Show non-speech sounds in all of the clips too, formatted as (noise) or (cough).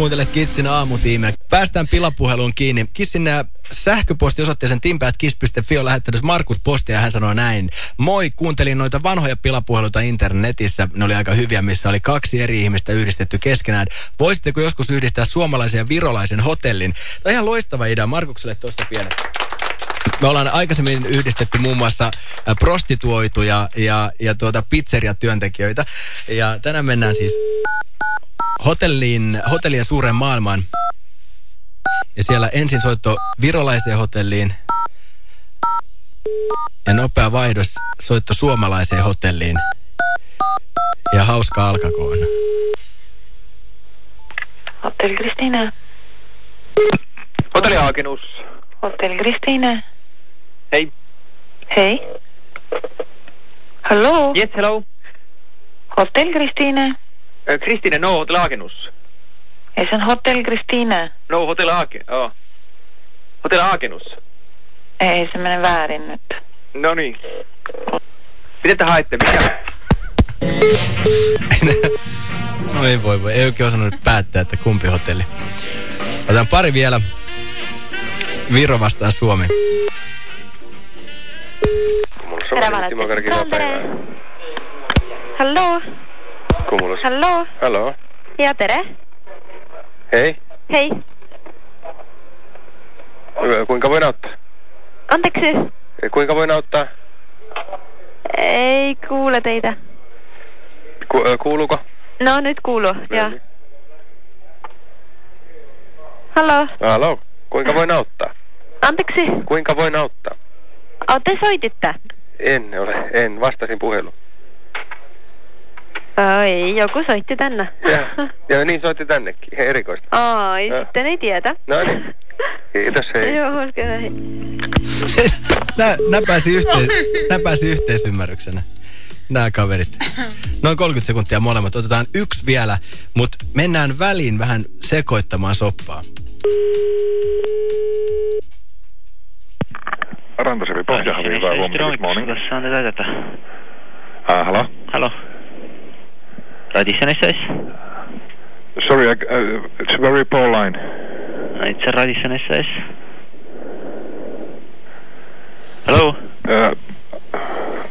kuuntelet Kissin aamutiimiä. Päästään pilapuheluun kiinni. Kissin äh, sähköpostiosoitteeseen timpätkiss.fi on lähettänyt Markus postia ja hän sanoi näin. Moi, kuuntelin noita vanhoja pilapuheluita internetissä. Ne oli aika hyviä, missä oli kaksi eri ihmistä yhdistetty keskenään. Voisitteko joskus yhdistää suomalaisen ja virolaisen hotellin? Tämä on ihan loistava idea. Markukselle tuosta pienet. Me ollaan aikaisemmin yhdistetty muun muassa prostituoituja ja, ja tuota pizzeriatyöntekijöitä. Ja tänään mennään siis hotelliin, hotellien suureen maailmaan. Ja siellä ensin soitto virolaiseen hotelliin. Ja nopea vaihdos soitto suomalaiseen hotelliin. Ja hauska alkakoon. Hotell Kristina. Hotelli Haakenus. Hotell Kristina. Hej. Hej. Hallå? Yes, hello. Hotell Kristina. Uh, Kristina, no, Hotel Haakenus. Ei se on Hotell Kristina. No, Hotel Haake, joo. Hotel Haakenus. Ei se mene väärin nyt. No niin. Mitä te haette? Mikä? (laughs) No ei voi voi. Ei oikein osannut nyt päättää, että kumpi hotelli. Otetaan pari vielä. Viro vastaan Suomi. Karkin päivää. Hallå? Kumulus. Hallå? Hallå. Ja tere. Hei. Hei. Kuinka voin auttaa? Anteeksi. Kuinka voin auttaa? Ei kuule teitä. Ku, kuuluuko? No nyt kuuluu. Ja. niin. Hallå? Hallå. Kuinka voin auttaa? Anteeksi. Kuinka voin auttaa? Te soititte? En ole, en. Vastasin puhelu. Oi, joku soitti tänne. Ja, ja (laughs) niin soitti tännekin. Erikoista. Ai, Ja. sitten ei tiedä. No niin. Kiitos, hei. Joo, hauska, hei. (laughs) Pääsi yhteen, nää pääsi yhteisymmärryksenä. Nämä kaverit. Noin 30 sekuntia molemmat. Otetaan yksi vielä, mutta mennään väliin vähän sekoittamaan soppaa. Rantaseri Pohjahavi, hyvää huomenta, good morning. Kas saan teid aidata? Uh, hello? hallo? Radisson SAS? Sorry, I, uh, it's a very poor line. It's a Radisson SAS. Hello? Uh,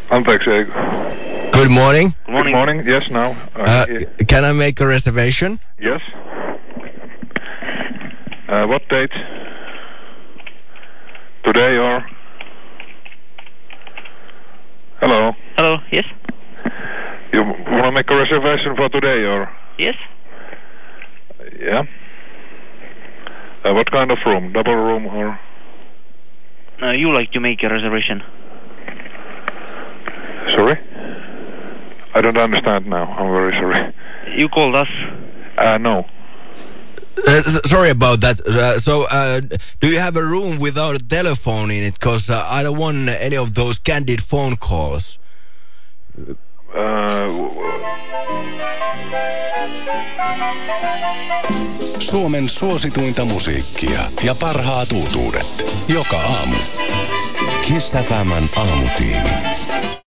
anteeksi, ei- Good morning. Good morning. good morning, yes, now. Uh, Uh, can I make a reservation? yes. Uh, what date? Today or? Hello. Hello, yes? You want to make a reservation for today or? Yes? Yeah. Uh, what kind of room? Double room or? Uh, you like to make a reservation? Sorry? I don't understand now. I'm very sorry. You called us. Uh, no. Uh, sorry about that. Uh, so, uh, do you have a room without a telephone in it? Because uh, I don't want any of those candid phone calls. Uh, Suomen suosituinta musiikkia ja parhaat uutuudet. Joka aamu. Kiss FMn aamutiimi.